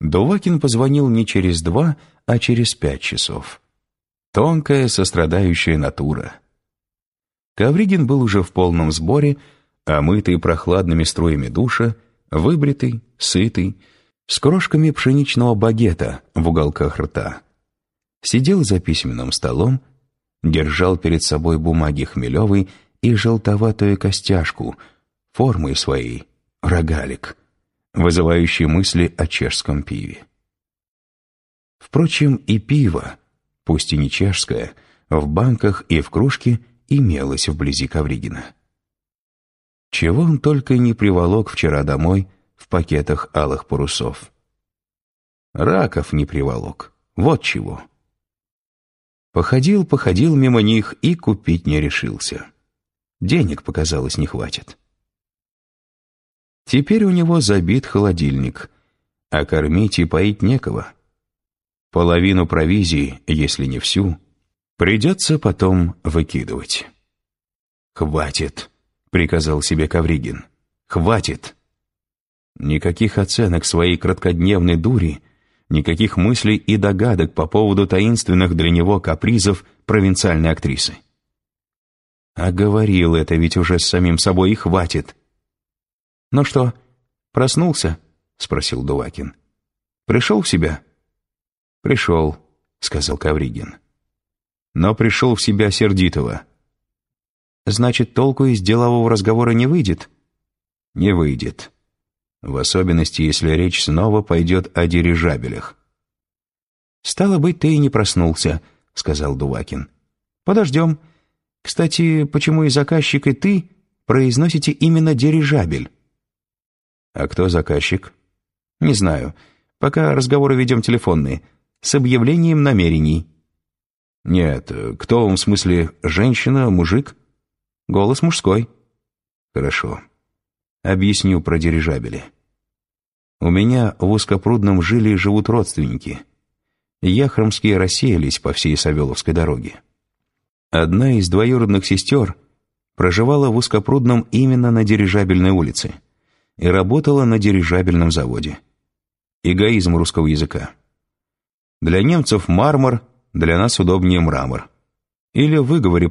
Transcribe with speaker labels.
Speaker 1: Дувакин позвонил не через два, а через пять часов. Тонкая, сострадающая натура. Ковригин был уже в полном сборе, омытый прохладными струями душа, выбритый, сытый, с крошками пшеничного багета в уголках рта. Сидел за письменным столом, держал перед собой бумаги Хмелевой и желтоватую костяшку, формой своей, рогалик, вызывающий мысли о чешском пиве. Впрочем, и пиво, пусть и не чешское, в банках и в кружке имелось вблизи Ковригина. Чего он только не приволок вчера домой в пакетах алых парусов. Раков не приволок, вот чего. Походил, походил мимо них и купить не решился. Денег, показалось, не хватит. Теперь у него забит холодильник, а кормить и поить некого. Половину провизии, если не всю, придется потом выкидывать. «Хватит», — приказал себе Ковригин. «Хватит». Никаких оценок своей краткодневной дури, никаких мыслей и догадок по поводу таинственных для него капризов провинциальной актрисы. А говорил это ведь уже с самим собой и хватит. «Ну что, проснулся?» — спросил Дувакин. «Пришел в себя?» «Пришел», — сказал Кавригин. «Но пришел в себя сердитого». «Значит, толку из делового разговора не выйдет?» «Не выйдет. В особенности, если речь снова пойдет о дирижабелях».
Speaker 2: «Стало быть, ты и не проснулся», — сказал Дувакин. «Подождем. Кстати, почему и заказчик, и ты произносите именно дирижабель?»
Speaker 1: «А кто заказчик?»
Speaker 2: «Не знаю. Пока разговоры ведем телефонные с объявлением намерений».
Speaker 1: «Нет, кто он в смысле женщина, мужик?»
Speaker 2: «Голос мужской».
Speaker 1: «Хорошо. Объясню про дирижабели. У меня в узкопрудном жиле живут родственники. Яхромские рассеялись по всей Савеловской дороге. Одна из двоюродных сестер проживала в узкопрудном именно на дирижабельной улице и работала на дирижабельном заводе. Эгоизм русского языка. Для немцев мармар, для нас удобнее мрамор. Или в выговоре